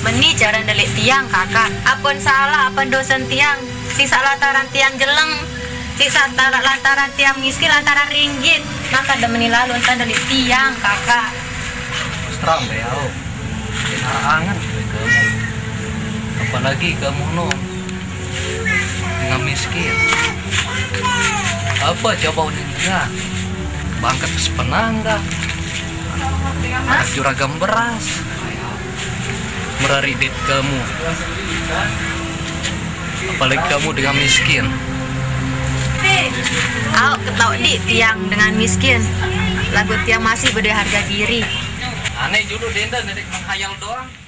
Meni cara delik tiang kakak. Apun salah, apun dosen tiang. Sisa lantaran tiang jeleng. Sisa lantaran, lantaran tiang miskin, lantaran ringgit. Maka ada meni lalu entah delik tiang kakak. Terang be au. Angan. Apalagi kamu no dengan miskin. Apa coba udah enggak? Bangkat sepenangga. Juragam beras. Meraridit kamu. Apalagi kamu dengan miskin. Au ketau di tiang dengan miskin. Lagu tiang masih beda harga diri. Aneh dulu denda dari menghayal doang.